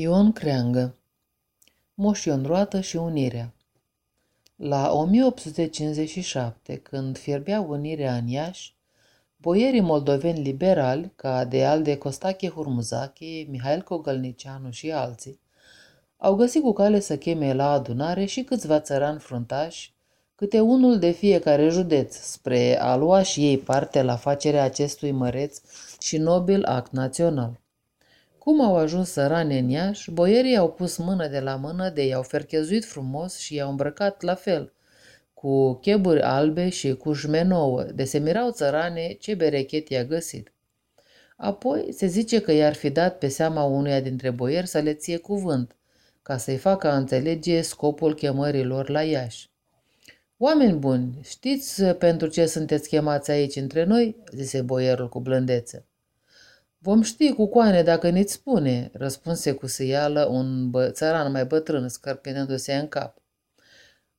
Ion Creangă Moș Ion Roată și Unirea La 1857, când fierbea unirea în Iași, boierii moldoveni liberali, ca de al de Costache Hurmuzache, Mihail Cogălnicianu și alții, au găsit cu cale să cheme la adunare și câțiva țărani fruntași, câte unul de fiecare județ, spre a lua și ei parte la facerea acestui măreț și nobil act național. Cum au ajuns sărane în Iași, boierii au pus mână de la mână de i-au ferchezuit frumos și i-au îmbrăcat la fel, cu cheburi albe și cu nouă, de se mirau țărane ce berechet i-a găsit. Apoi se zice că i-ar fi dat pe seama unuia dintre boieri să le ție cuvânt, ca să-i facă înțelege scopul chemărilor la Iași. Oameni buni, știți pentru ce sunteți chemați aici între noi?" zise boierul cu blândețe. Vom ști cu coane dacă ne-ți spune, răspunse cu sâială un bă- țăran mai bătrân, scărpinându-se în cap.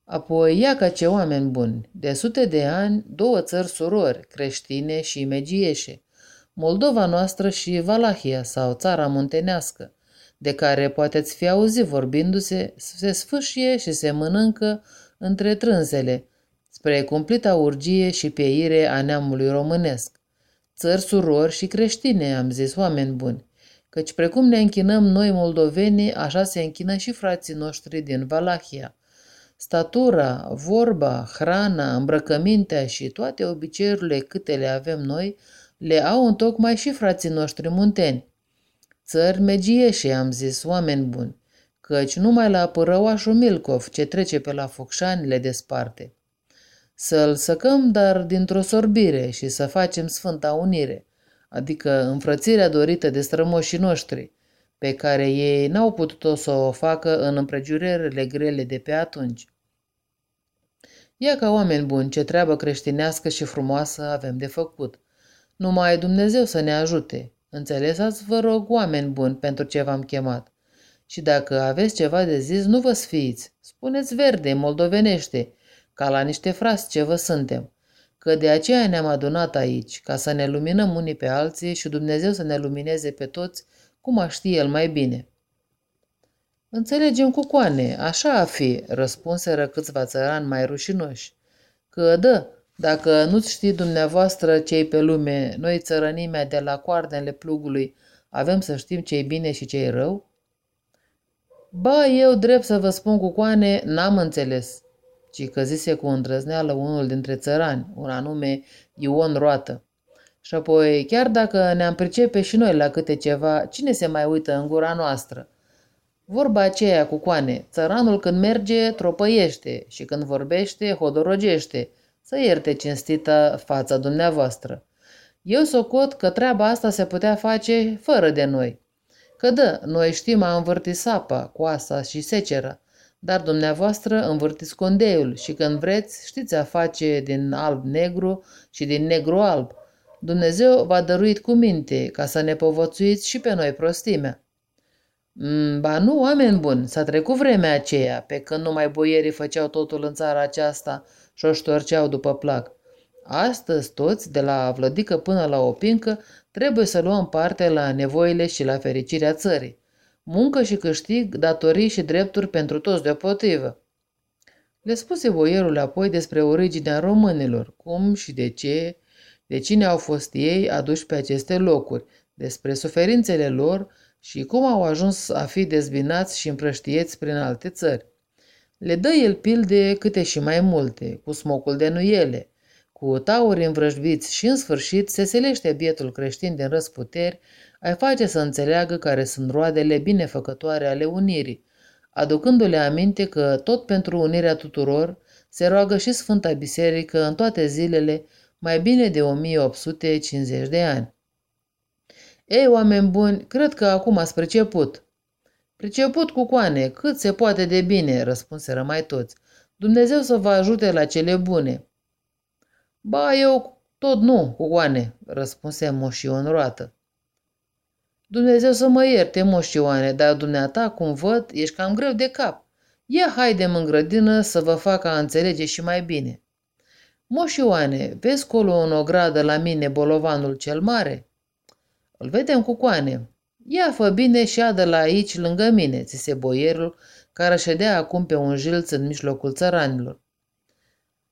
Apoi ia ca ce oameni buni, de sute de ani, două țări surori, creștine și megieșe, Moldova noastră și Valahia sau țara muntenească, de care poateți fi auzit vorbindu-se, se sfâșie și se mănâncă între trânzele, spre cumplita urgie și peire a neamului românesc țări surori și creștine, am zis, oameni buni, căci precum ne închinăm noi moldovenii, așa se închină și frații noștri din Valahia. Statura, vorba, hrana, îmbrăcămintea și toate obiceiurile câte le avem noi, le au întocmai și frații noștri munteni. Țări megieșe, am zis, oameni buni, căci numai la părăuașul Milcov, ce trece pe la Focșani, le desparte să-l săcăm, dar dintr-o sorbire și să facem Sfânta Unire, adică înfrățirea dorită de strămoșii noștri, pe care ei n-au putut să o facă în împrejurările grele de pe atunci. Ia ca oameni buni ce treabă creștinească și frumoasă avem de făcut. Numai Dumnezeu să ne ajute. Înțelesați, vă rog, oameni buni, pentru ce v-am chemat. Și dacă aveți ceva de zis, nu vă sfiiți. Spuneți verde, moldovenește, ca la niște frați ce vă suntem, că de aceea ne-am adunat aici, ca să ne luminăm unii pe alții și Dumnezeu să ne lumineze pe toți, cum a ști El mai bine. Înțelegem cu coane, așa a fi, răspunseră câțiva țărani mai rușinoși. Că dă, dacă nu-ți știi dumneavoastră cei pe lume, noi țărănimea de la coardenele plugului, avem să știm ce-i bine și ce-i rău? Ba, eu drept să vă spun cu coane, n-am înțeles ci că zise cu îndrăzneală unul dintre țărani, un anume Ion Roată. Și apoi, chiar dacă ne-am pricepe și noi la câte ceva, cine se mai uită în gura noastră? Vorba aceea cu coane, țăranul când merge, tropăiește și când vorbește, hodorogește, să ierte cinstită fața dumneavoastră. Eu socot că treaba asta se putea face fără de noi. Că da, noi știm a învârti sapa, coasa și secera, dar dumneavoastră învârtiți condeiul și când vreți, știți a face din alb negru și din negru alb. Dumnezeu v-a dăruit cu minte ca să ne povățuiți și pe noi prostimea. Mm, ba nu, oameni buni, s-a trecut vremea aceea, pe când numai boierii făceau totul în țara aceasta și o ștorceau după plac. Astăzi toți, de la vlădică până la opincă, trebuie să luăm parte la nevoile și la fericirea țării muncă și câștig, datorii și drepturi pentru toți deopotrivă. Le spuse boierul apoi despre originea românilor, cum și de ce, de cine au fost ei aduși pe aceste locuri, despre suferințele lor și cum au ajuns a fi dezbinați și împrăștieți prin alte țări. Le dă el pilde câte și mai multe, cu smocul de nuiele, cu tauri învrăjbiți și în sfârșit se selește bietul creștin din răsputeri ai face să înțeleagă care sunt roadele binefăcătoare ale unirii, aducându-le aminte că tot pentru unirea tuturor se roagă și Sfânta Biserică în toate zilele mai bine de 1850 de ani. Ei, oameni buni, cred că acum ați priceput. Priceput cu coane, cât se poate de bine, răspunseră mai toți. Dumnezeu să vă ajute la cele bune. Ba, eu tot nu, cu coane, răspunse moșion roată. Dumnezeu să mă ierte, moșioane, dar dumneata, cum văd, ești cam greu de cap. Ia haidem în grădină să vă fac a înțelege și mai bine. Moșioane, vezi colo în o gradă la mine bolovanul cel mare? Îl vedem cu coane. Ia fă bine și adă la aici lângă mine, zise boierul, care ședea acum pe un jilț în mijlocul țăranilor.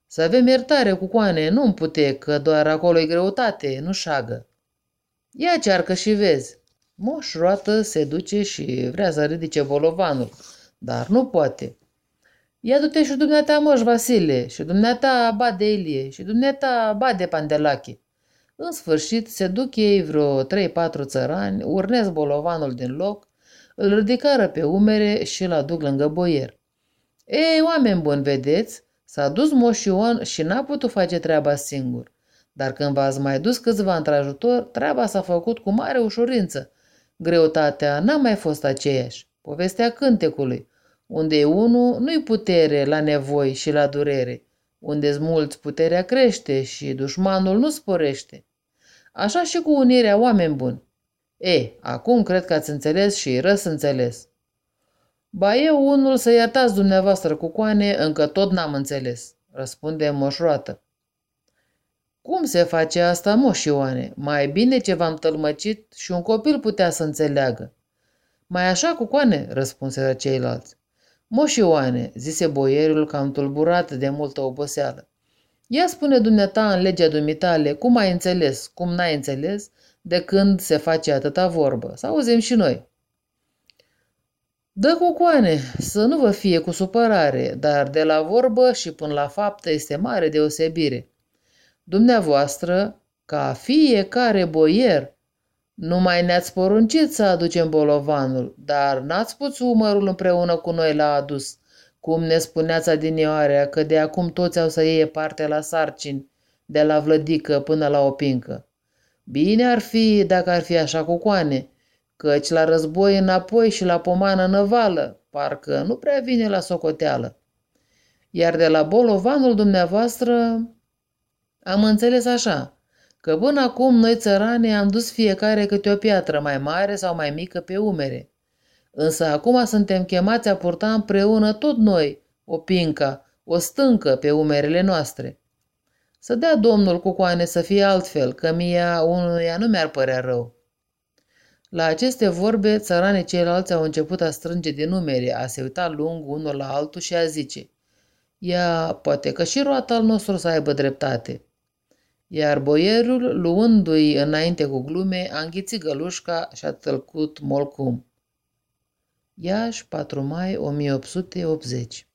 Să avem iertare cu coane, nu-mi pute, că doar acolo e greutate, nu șagă. Ia cearcă și vezi. Moș roată se duce și vrea să ridice bolovanul, dar nu poate. Ia du-te și dumneata moș Vasile, și dumneata bade Ilie, și dumneata bade Pandelache. În sfârșit se duc ei vreo trei-patru țărani, urnesc bolovanul din loc, îl ridicară pe umere și îl aduc lângă boier. Ei, oameni buni, vedeți, s-a dus Moș Ion și n-a putut face treaba singur. Dar când v-ați mai dus câțiva într-ajutor, treaba s-a făcut cu mare ușurință. Greutatea n-a mai fost aceeași. Povestea cântecului. Unde e unul, nu-i putere la nevoi și la durere. Unde-s mulți, puterea crește și dușmanul nu sporește. Așa și cu unirea oameni buni. E, acum cred că ați înțeles și răs înțeles. Ba eu unul să iertați dumneavoastră cu coane, încă tot n-am înțeles, răspunde moșroată. Cum se face asta, moș Ioane? Mai bine ce v-am tălmăcit și un copil putea să înțeleagă. Mai așa cu coane, răspunseră ceilalți. Moș Ioane, zise boierul cam tulburat de multă oboseală. Ia spune dumneata în legea dumitale cum ai înțeles, cum n-ai înțeles, de când se face atâta vorbă. Să auzim și noi. Dă cu coane, să nu vă fie cu supărare, dar de la vorbă și până la faptă este mare deosebire. Dumneavoastră, ca fiecare boier, numai ne-ați poruncit să aducem bolovanul, dar n-ați pus umărul împreună cu noi la adus, cum ne spuneați adinioarea că de acum toți au să iei parte la sarcini, de la vlădică până la opincă. Bine ar fi dacă ar fi așa cu coane, căci la război înapoi și la pomană năvală, parcă nu prea vine la socoteală. Iar de la bolovanul dumneavoastră am înțeles așa, că până acum noi țărane am dus fiecare câte o piatră mai mare sau mai mică pe umere. Însă acum suntem chemați a purta împreună tot noi o pinca, o stâncă pe umerele noastre. Să dea Domnul cu coane să fie altfel, că mie unuia nu mi-ar părea rău. La aceste vorbe, țăranii ceilalți au început a strânge din numere, a se uita lung unul la altul și a zice Ia, poate că și roata al nostru să aibă dreptate. Iar boierul, luându-i înainte cu glume, a înghițit gălușca și a tălcut molcum. Iași, 4 mai 1880